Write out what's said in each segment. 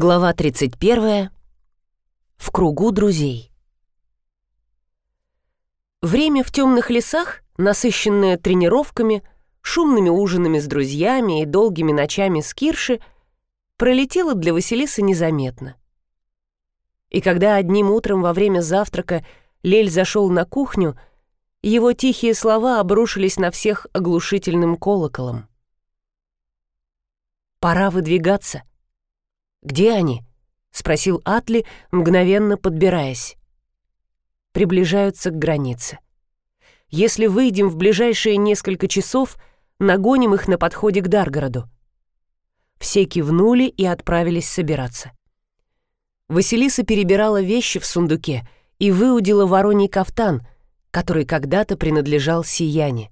Глава 31. В кругу друзей. Время в темных лесах, насыщенное тренировками, шумными ужинами с друзьями и долгими ночами с Кирши, пролетело для Василисы незаметно. И когда одним утром во время завтрака Лель зашел на кухню, его тихие слова обрушились на всех оглушительным колоколом. «Пора выдвигаться», «Где они?» — спросил Атли, мгновенно подбираясь. Приближаются к границе. Если выйдем в ближайшие несколько часов, нагоним их на подходе к Даргороду. Все кивнули и отправились собираться. Василиса перебирала вещи в сундуке и выудила вороний кафтан, который когда-то принадлежал Сияне.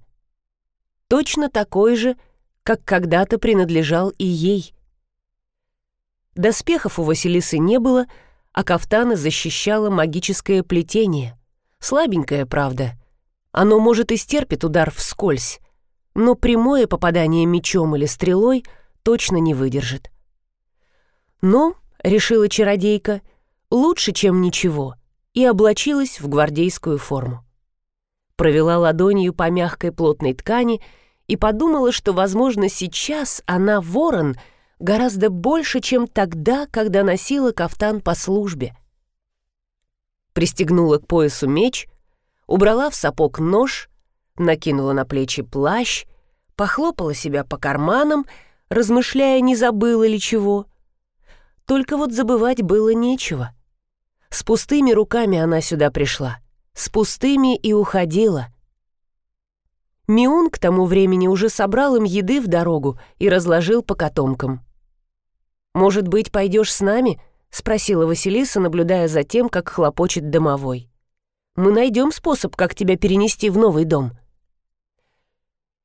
Точно такой же, как когда-то принадлежал и ей. Доспехов у Василисы не было, а кафтана защищало магическое плетение. Слабенькое, правда. Оно, может, и стерпит удар вскользь, но прямое попадание мечом или стрелой точно не выдержит. Но, решила чародейка, лучше, чем ничего, и облачилась в гвардейскую форму. Провела ладонью по мягкой плотной ткани и подумала, что, возможно, сейчас она ворон — гораздо больше, чем тогда, когда носила кафтан по службе. Пристегнула к поясу меч, убрала в сапог нож, накинула на плечи плащ, похлопала себя по карманам, размышляя, не забыла ли чего. Только вот забывать было нечего. С пустыми руками она сюда пришла, с пустыми и уходила. Миун к тому времени уже собрал им еды в дорогу и разложил по котомкам. «Может быть, пойдешь с нами?» — спросила Василиса, наблюдая за тем, как хлопочет домовой. «Мы найдем способ, как тебя перенести в новый дом».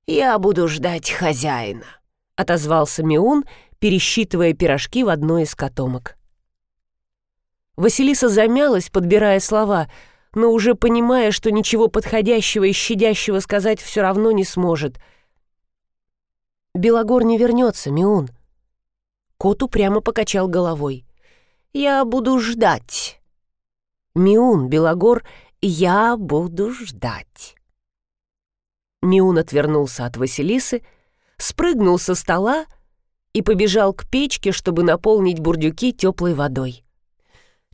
«Я буду ждать хозяина», — отозвался Миун, пересчитывая пирожки в одной из котомок. Василиса замялась, подбирая слова, но уже понимая, что ничего подходящего и щадящего сказать все равно не сможет. «Белогор не вернется, Миун», Кот упрямо покачал головой. «Я буду ждать». «Миун, Белогор, я буду ждать». Миун отвернулся от Василисы, спрыгнул со стола и побежал к печке, чтобы наполнить бурдюки теплой водой.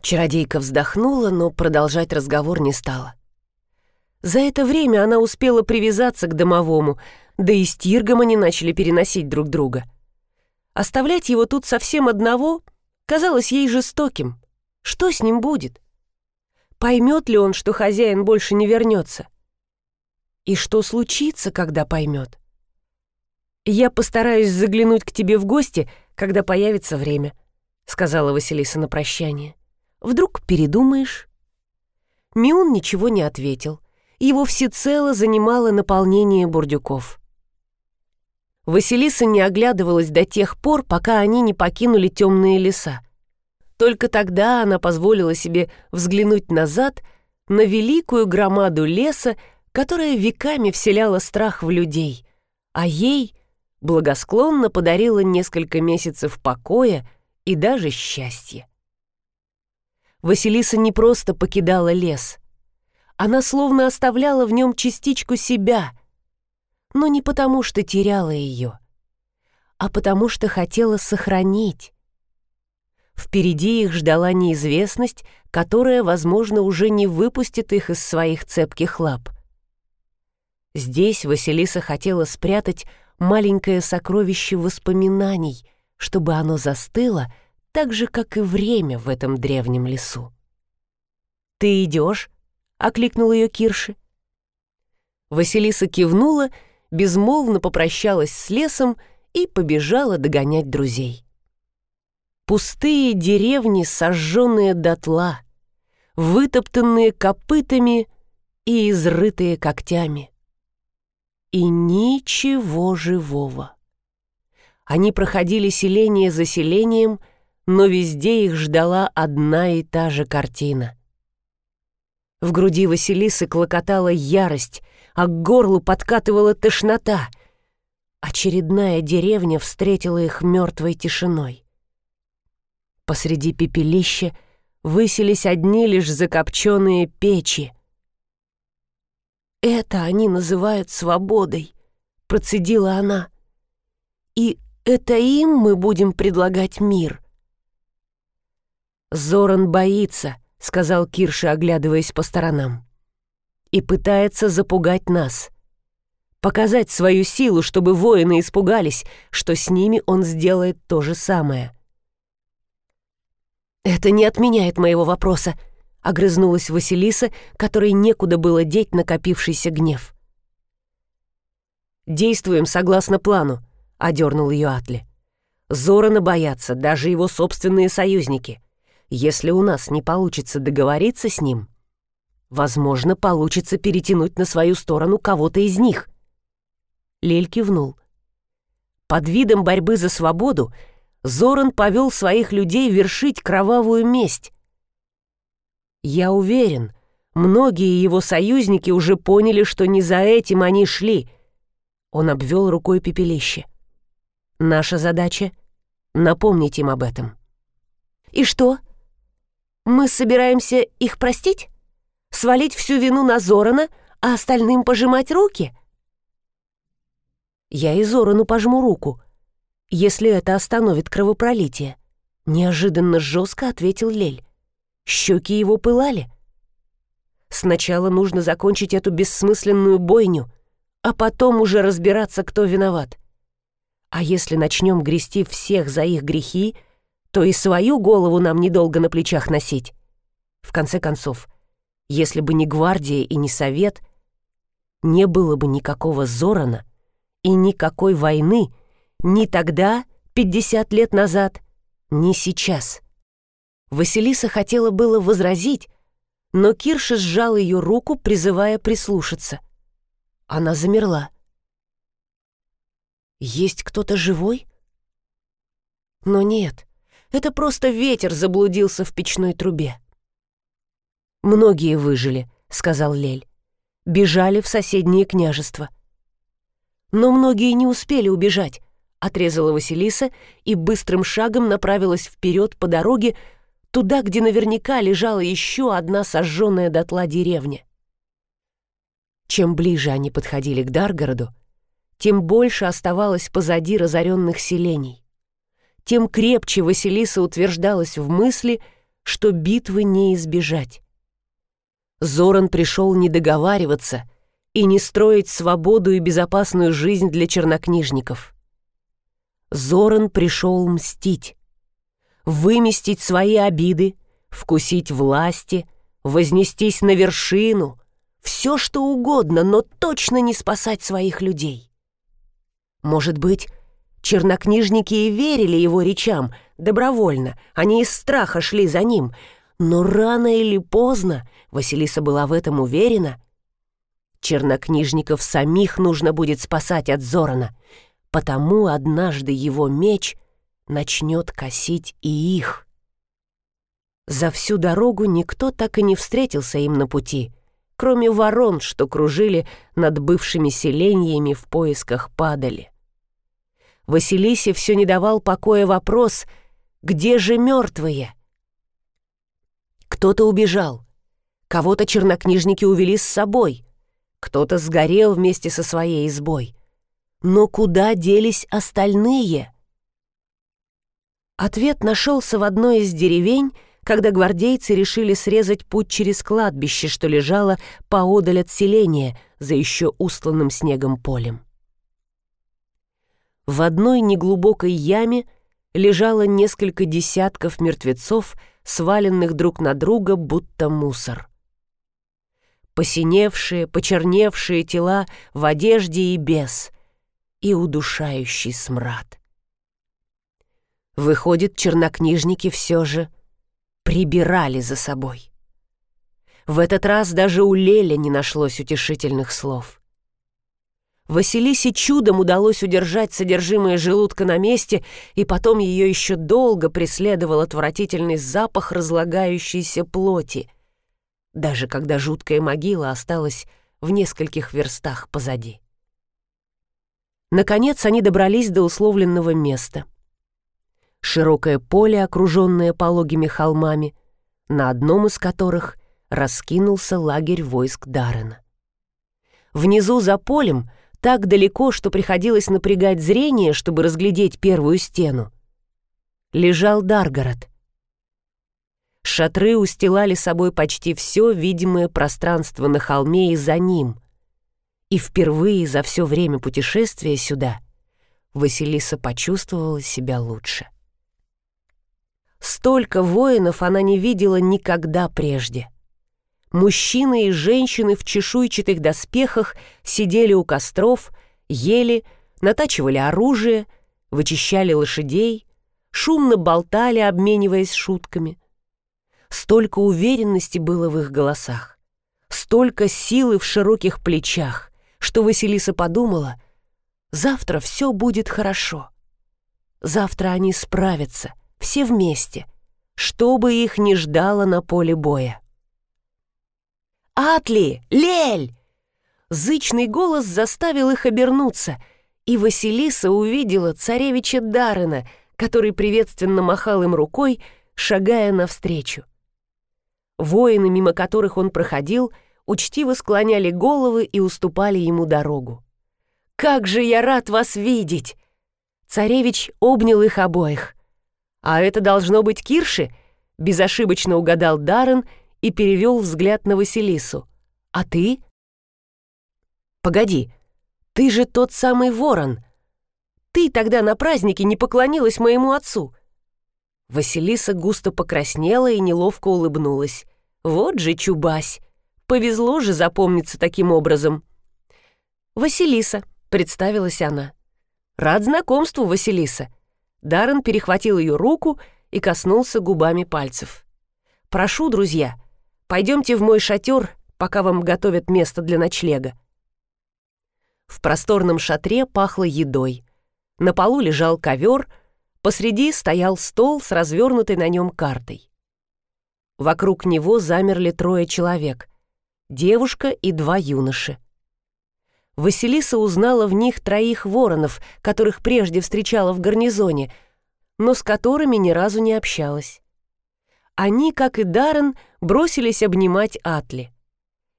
Чародейка вздохнула, но продолжать разговор не стала. За это время она успела привязаться к домовому, да и с Тиргом они начали переносить друг друга — Оставлять его тут совсем одного казалось ей жестоким. Что с ним будет? Поймет ли он, что хозяин больше не вернется? И что случится, когда поймет? «Я постараюсь заглянуть к тебе в гости, когда появится время», — сказала Василиса на прощание. «Вдруг передумаешь?» Миун ничего не ответил. Его всецело занимало наполнение бурдюков. Василиса не оглядывалась до тех пор, пока они не покинули темные леса. Только тогда она позволила себе взглянуть назад на великую громаду леса, которая веками вселяла страх в людей, а ей благосклонно подарила несколько месяцев покоя и даже счастья. Василиса не просто покидала лес. Она словно оставляла в нем частичку себя, но не потому, что теряла ее, а потому что хотела сохранить. Впереди их ждала неизвестность, которая, возможно, уже не выпустит их из своих цепких лап. Здесь Василиса хотела спрятать маленькое сокровище воспоминаний, чтобы оно застыло так же, как и время в этом древнем лесу. «Ты идешь?» — окликнул ее Кирши. Василиса кивнула безмолвно попрощалась с лесом и побежала догонять друзей. Пустые деревни, сожженные дотла, вытоптанные копытами и изрытые когтями. И ничего живого. Они проходили селение за селением, но везде их ждала одна и та же картина. В груди Василисы клокотала ярость, а к горлу подкатывала тошнота. Очередная деревня встретила их мертвой тишиной. Посреди пепелища высились одни лишь закопченные печи. «Это они называют свободой», — процедила она. «И это им мы будем предлагать мир». «Зоран боится», — сказал Кирша, оглядываясь по сторонам. «И пытается запугать нас. Показать свою силу, чтобы воины испугались, что с ними он сделает то же самое». «Это не отменяет моего вопроса», — огрызнулась Василиса, которой некуда было деть накопившийся гнев. «Действуем согласно плану», — одернул ее Атли. «Зорана боятся даже его собственные союзники. Если у нас не получится договориться с ним, возможно, получится перетянуть на свою сторону кого-то из них». Лель кивнул. Под видом борьбы за свободу Зоран повел своих людей вершить кровавую месть. Я уверен, многие его союзники уже поняли, что не за этим они шли. Он обвел рукой пепелище. Наша задача — напомнить им об этом. «И что? Мы собираемся их простить? Свалить всю вину на Зорана, а остальным пожимать руки?» «Я и Зорану пожму руку», если это остановит кровопролитие. Неожиданно жестко ответил Лель. Щеки его пылали. Сначала нужно закончить эту бессмысленную бойню, а потом уже разбираться, кто виноват. А если начнем грести всех за их грехи, то и свою голову нам недолго на плечах носить. В конце концов, если бы не гвардия и не совет, не было бы никакого Зорана и никакой войны, ни тогда, 50 лет назад, ни сейчас. Василиса хотела было возразить, но Кирша сжал ее руку, призывая прислушаться. Она замерла. «Есть кто-то живой?» Но нет, это просто ветер заблудился в печной трубе. «Многие выжили», — сказал Лель. «Бежали в соседнее княжество». Но многие не успели убежать, отрезала Василиса и быстрым шагом направилась вперед по дороге, туда, где наверняка лежала еще одна сожженная дотла деревня. Чем ближе они подходили к Даргороду, тем больше оставалось позади разоренных селений. Тем крепче Василиса утверждалась в мысли, что битвы не избежать. Зоран пришел не договариваться и не строить свободу и безопасную жизнь для чернокнижников. Зоран пришел мстить. Выместить свои обиды, вкусить власти, вознестись на вершину. Все что угодно, но точно не спасать своих людей. Может быть, чернокнижники и верили его речам добровольно, они из страха шли за ним, но рано или поздно, Василиса была в этом уверена, чернокнижников самих нужно будет спасать от Зорана — потому однажды его меч начнет косить и их. За всю дорогу никто так и не встретился им на пути, кроме ворон, что кружили над бывшими селениями в поисках падали. Василисе все не давал покоя вопрос, где же мертвые? Кто-то убежал, кого-то чернокнижники увели с собой, кто-то сгорел вместе со своей избой. Но куда делись остальные? Ответ нашелся в одной из деревень, когда гвардейцы решили срезать путь через кладбище, что лежало поодаль от селения, за еще устланным снегом полем. В одной неглубокой яме лежало несколько десятков мертвецов, сваленных друг на друга, будто мусор. Посиневшие, почерневшие тела в одежде и без, и удушающий смрад. Выходит, чернокнижники все же прибирали за собой. В этот раз даже у Леля не нашлось утешительных слов. Василисе чудом удалось удержать содержимое желудка на месте, и потом ее еще долго преследовал отвратительный запах разлагающейся плоти, даже когда жуткая могила осталась в нескольких верстах позади. Наконец они добрались до условленного места. широкое поле, окруженное пологими холмами, на одном из которых раскинулся лагерь войск Даррена. Внизу за полем, так далеко, что приходилось напрягать зрение, чтобы разглядеть первую стену, лежал Даргород. Шатры устилали собой почти все видимое пространство на холме и за ним. И впервые за все время путешествия сюда Василиса почувствовала себя лучше. Столько воинов она не видела никогда прежде. Мужчины и женщины в чешуйчатых доспехах сидели у костров, ели, натачивали оружие, вычищали лошадей, шумно болтали, обмениваясь шутками. Столько уверенности было в их голосах, столько силы в широких плечах, что Василиса подумала, завтра все будет хорошо. Завтра они справятся, все вместе, что бы их ни ждало на поле боя. «Атли! Лель!» Зычный голос заставил их обернуться, и Василиса увидела царевича Дарына, который приветственно махал им рукой, шагая навстречу. Воины, мимо которых он проходил, учтиво склоняли головы и уступали ему дорогу. «Как же я рад вас видеть!» Царевич обнял их обоих. «А это должно быть Кирши?» — безошибочно угадал Даррен и перевел взгляд на Василису. «А ты?» «Погоди, ты же тот самый ворон. Ты тогда на празднике не поклонилась моему отцу». Василиса густо покраснела и неловко улыбнулась. «Вот же чубась! Повезло же запомниться таким образом!» «Василиса», — представилась она. «Рад знакомству, Василиса». Даррен перехватил ее руку и коснулся губами пальцев. «Прошу, друзья, Пойдемте в мой шатер, пока вам готовят место для ночлега». В просторном шатре пахло едой. На полу лежал ковер, посреди стоял стол с развернутой на нем картой. Вокруг него замерли трое человек — девушка и два юноши. Василиса узнала в них троих воронов, которых прежде встречала в гарнизоне, но с которыми ни разу не общалась. Они, как и Даррен, бросились обнимать Атли.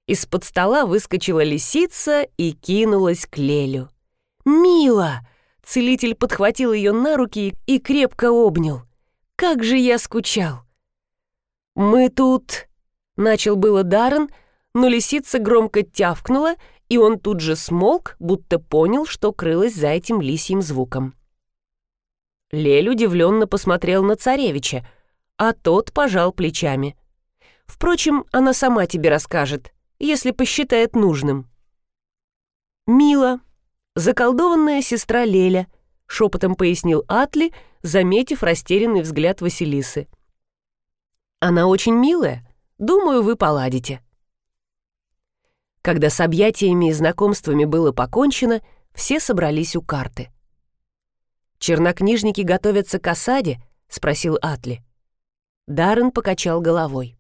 Из-под стола выскочила лисица и кинулась к Лелю. «Мила!» — целитель подхватил ее на руки и крепко обнял. «Как же я скучал!» «Мы тут...» — начал было Даррен, но лисица громко тявкнула, и он тут же смолк, будто понял, что крылось за этим лисьим звуком. Лель удивленно посмотрел на царевича — а тот пожал плечами. Впрочем, она сама тебе расскажет, если посчитает нужным. «Мила, заколдованная сестра Леля», — шепотом пояснил Атли, заметив растерянный взгляд Василисы. «Она очень милая. Думаю, вы поладите». Когда с объятиями и знакомствами было покончено, все собрались у карты. «Чернокнижники готовятся к осаде?» — спросил Атли. Даррен покачал головой.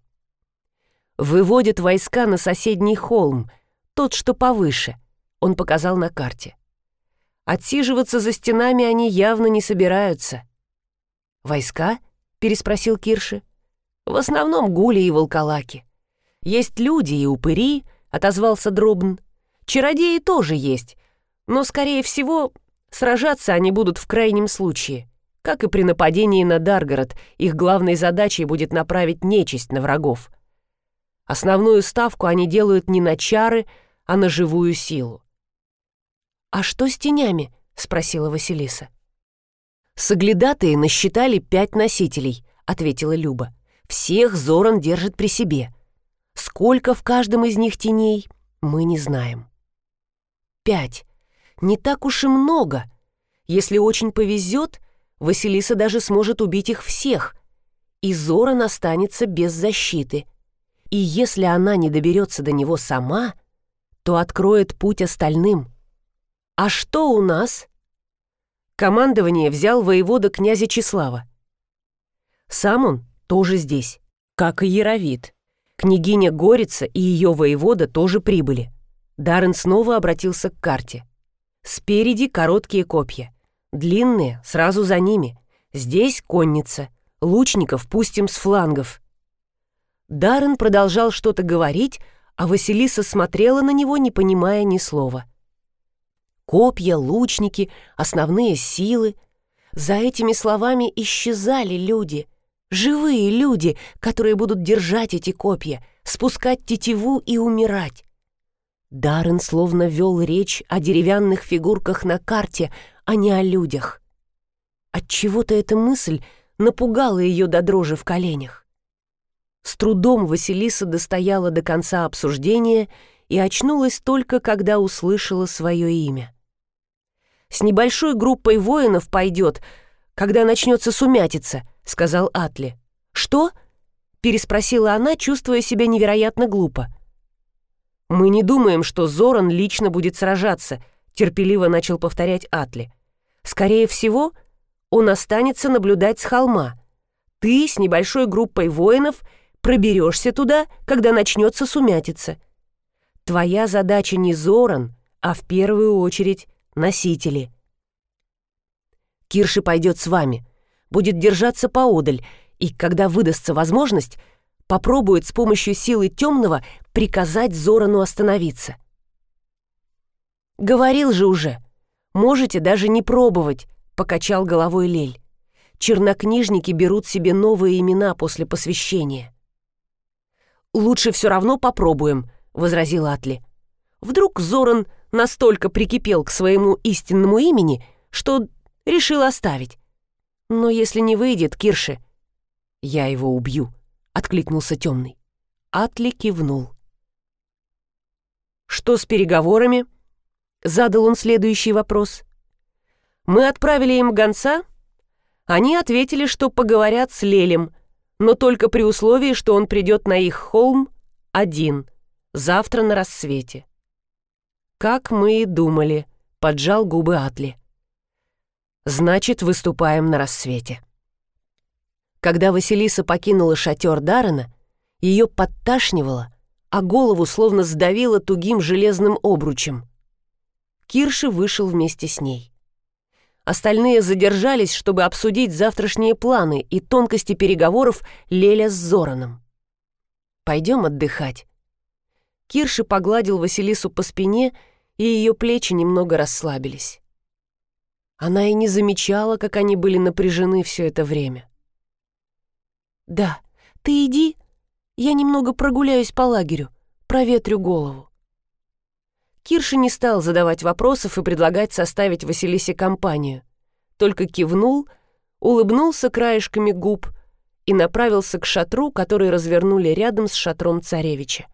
«Выводят войска на соседний холм, тот, что повыше», — он показал на карте. «Отсиживаться за стенами они явно не собираются». «Войска?» — переспросил Кирши. «В основном гули и волколаки. Есть люди и упыри», — отозвался Дробн. «Чародеи тоже есть, но, скорее всего, сражаться они будут в крайнем случае. Как и при нападении на Даргород, их главной задачей будет направить нечисть на врагов. Основную ставку они делают не на чары, а на живую силу. «А что с тенями?» — спросила Василиса. «Соглядатые насчитали пять носителей», — ответила Люба. «Всех Зоран держит при себе. Сколько в каждом из них теней, мы не знаем». «Пять. Не так уж и много. Если очень повезет, Василиса даже сможет убить их всех, и Зоран останется без защиты. И если она не доберется до него сама, то откроет путь остальным. А что у нас? Командование взял воевода князя Числава. Сам он тоже здесь, как и Яровит. Княгиня Горица и ее воевода тоже прибыли. Даррен снова обратился к карте. Спереди короткие копья — Длинные, сразу за ними. Здесь конница. Лучников пустим с флангов». Даррен продолжал что-то говорить, а Василиса смотрела на него, не понимая ни слова. Копья, лучники, основные силы. За этими словами исчезали люди, живые люди, которые будут держать эти копья, спускать тетиву и умирать. Даррен словно вел речь о деревянных фигурках на карте, а не о людях. Отчего-то эта мысль напугала ее до дрожи в коленях. С трудом Василиса достояла до конца обсуждения и очнулась только, когда услышала свое имя. «С небольшой группой воинов пойдет, когда начнется сумятица», — сказал Атли. «Что?» — переспросила она, чувствуя себя невероятно глупо. «Мы не думаем, что Зоран лично будет сражаться», — терпеливо начал повторять Атли. «Скорее всего, он останется наблюдать с холма. Ты с небольшой группой воинов проберешься туда, когда начнется сумятица. Твоя задача не Зоран, а в первую очередь носители. Кирши пойдет с вами, будет держаться поодаль, и, когда выдастся возможность, попробует с помощью силы темного приказать Зорану остановиться. «Говорил же уже, можете даже не пробовать», — покачал головой Лель. «Чернокнижники берут себе новые имена после посвящения». «Лучше все равно попробуем», — возразил Атли. «Вдруг Зоран настолько прикипел к своему истинному имени, что решил оставить. Но если не выйдет, Кирши, я его убью» откликнулся темный. Атли кивнул. «Что с переговорами?» Задал он следующий вопрос. «Мы отправили им гонца. Они ответили, что поговорят с Лелем, но только при условии, что он придет на их холм один, завтра на рассвете». «Как мы и думали», — поджал губы Атли. «Значит, выступаем на рассвете». Когда Василиса покинула шатер Даррена, ее подташнивало, а голову словно сдавило тугим железным обручем. Кирши вышел вместе с ней. Остальные задержались, чтобы обсудить завтрашние планы и тонкости переговоров Леля с Зораном. «Пойдем отдыхать». Кирши погладил Василису по спине, и ее плечи немного расслабились. Она и не замечала, как они были напряжены все это время. «Да, ты иди, я немного прогуляюсь по лагерю, проветрю голову». Кирша не стал задавать вопросов и предлагать составить Василисе компанию. Только кивнул, улыбнулся краешками губ и направился к шатру, который развернули рядом с шатром царевича.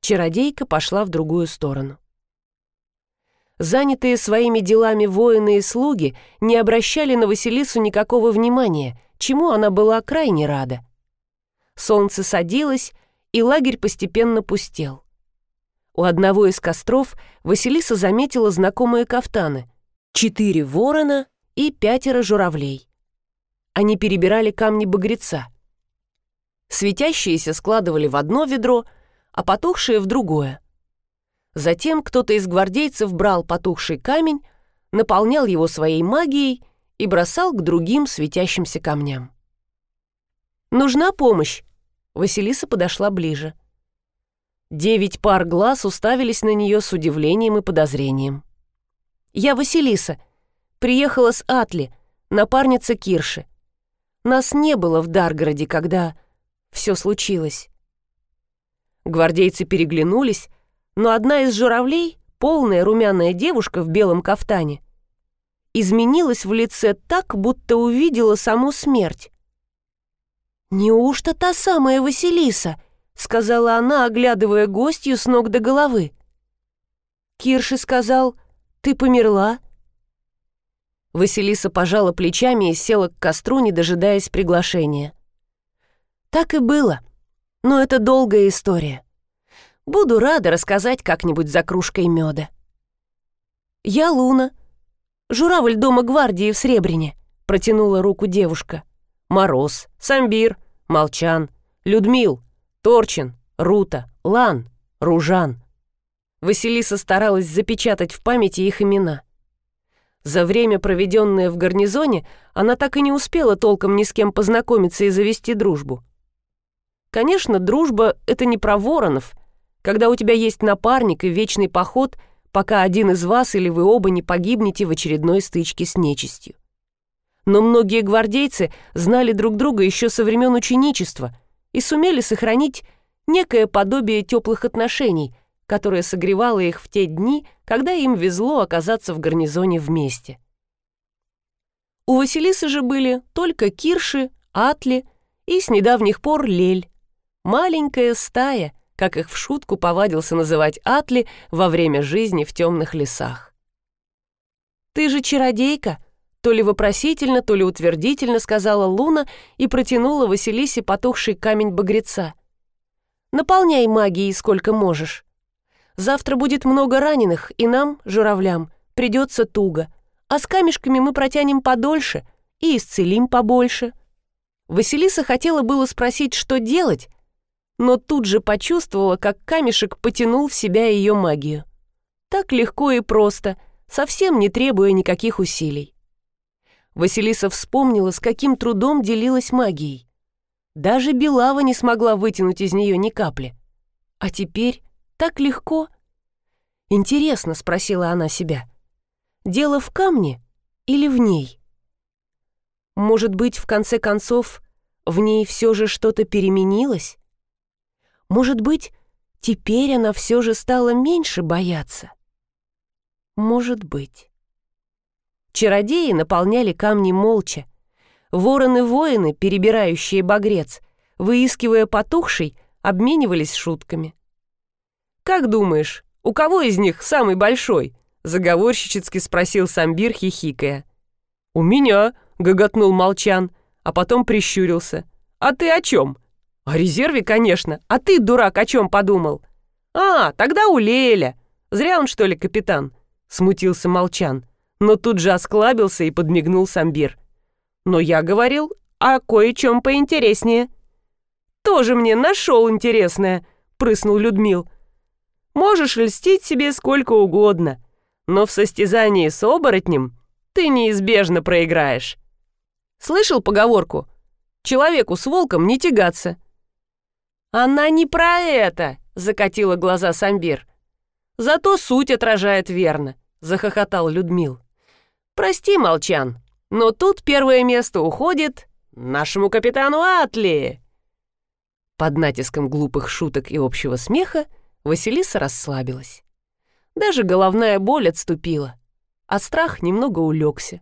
Чародейка пошла в другую сторону. Занятые своими делами воины и слуги не обращали на Василису никакого внимания, чему она была крайне рада. Солнце садилось, и лагерь постепенно пустел. У одного из костров Василиса заметила знакомые кафтаны. Четыре ворона и пятеро журавлей. Они перебирали камни багреца. Светящиеся складывали в одно ведро, а потухшие в другое. Затем кто-то из гвардейцев брал потухший камень, наполнял его своей магией и бросал к другим светящимся камням. «Нужна помощь!» Василиса подошла ближе. Девять пар глаз уставились на нее с удивлением и подозрением. «Я Василиса. Приехала с Атли, напарница Кирши. Нас не было в Даргороде, когда все случилось». Гвардейцы переглянулись, но одна из журавлей, полная румяная девушка в белом кафтане, изменилась в лице так, будто увидела саму смерть. «Неужто та самая Василиса?» — сказала она, оглядывая гостью с ног до головы. Кирши сказал, «Ты померла?» Василиса пожала плечами и села к костру, не дожидаясь приглашения. Так и было, но это долгая история. Буду рада рассказать как-нибудь за кружкой меда. Я Луна, Журавль дома гвардии в Сребрене», — протянула руку девушка. «Мороз, Самбир, Молчан, Людмил, Торчин, Рута, Лан, Ружан». Василиса старалась запечатать в памяти их имена. За время, проведенное в гарнизоне, она так и не успела толком ни с кем познакомиться и завести дружбу. Конечно, дружба — это не про воронов, когда у тебя есть напарник и вечный поход, пока один из вас или вы оба не погибнете в очередной стычке с нечистью. Но многие гвардейцы знали друг друга еще со времен ученичества и сумели сохранить некое подобие теплых отношений — которая согревала их в те дни, когда им везло оказаться в гарнизоне вместе. У Василисы же были только Кирши, Атли и с недавних пор Лель. Маленькая стая, как их в шутку повадился называть Атли во время жизни в темных лесах. «Ты же чародейка!» То ли вопросительно, то ли утвердительно сказала Луна и протянула Василисе потухший камень багреца. «Наполняй магией сколько можешь». Завтра будет много раненых, и нам, журавлям, придется туго. А с камешками мы протянем подольше и исцелим побольше». Василиса хотела было спросить, что делать, но тут же почувствовала, как камешек потянул в себя ее магию. Так легко и просто, совсем не требуя никаких усилий. Василиса вспомнила, с каким трудом делилась магией. Даже Белава не смогла вытянуть из нее ни капли. А теперь так легко. Интересно, спросила она себя. Дело в камне или в ней? Может быть, в конце концов, в ней все же что-то переменилось? Может быть, теперь она все же стала меньше бояться? Может быть. Чародеи наполняли камни молча. Вороны-воины, перебирающие багрец, выискивая потухший, обменивались шутками. «Как думаешь, у кого из них самый большой?» Заговорщически спросил Самбир, хихикая. «У меня», — гоготнул Молчан, а потом прищурился. «А ты о чем?» «О резерве, конечно. А ты, дурак, о чем подумал?» «А, тогда у Леля. Зря он, что ли, капитан?» Смутился Молчан, но тут же осклабился и подмигнул Самбир. «Но я говорил о кое-чем поинтереснее». «Тоже мне нашел интересное», — прыснул Людмил. Можешь льстить себе сколько угодно, но в состязании с оборотнем ты неизбежно проиграешь. Слышал поговорку? Человеку с волком не тягаться. Она не про это, закатила глаза Самбир. Зато суть отражает верно, захохотал Людмил. Прости, Молчан, но тут первое место уходит нашему капитану Атли. Под натиском глупых шуток и общего смеха Василиса расслабилась. Даже головная боль отступила, а страх немного улегся.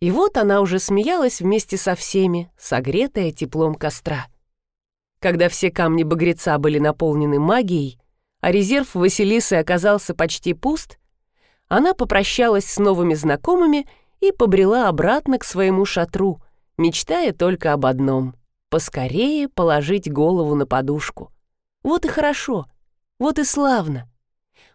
И вот она уже смеялась вместе со всеми, согретая теплом костра. Когда все камни багреца были наполнены магией, а резерв Василисы оказался почти пуст, она попрощалась с новыми знакомыми и побрела обратно к своему шатру, мечтая только об одном — поскорее положить голову на подушку. Вот и хорошо — вот и славно.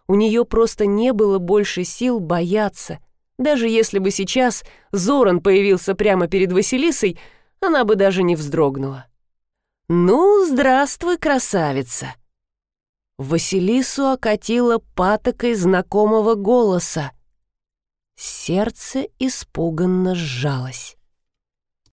У нее просто не было больше сил бояться. Даже если бы сейчас Зоран появился прямо перед Василисой, она бы даже не вздрогнула. «Ну, здравствуй, красавица!» Василису окатило патокой знакомого голоса. Сердце испуганно сжалось.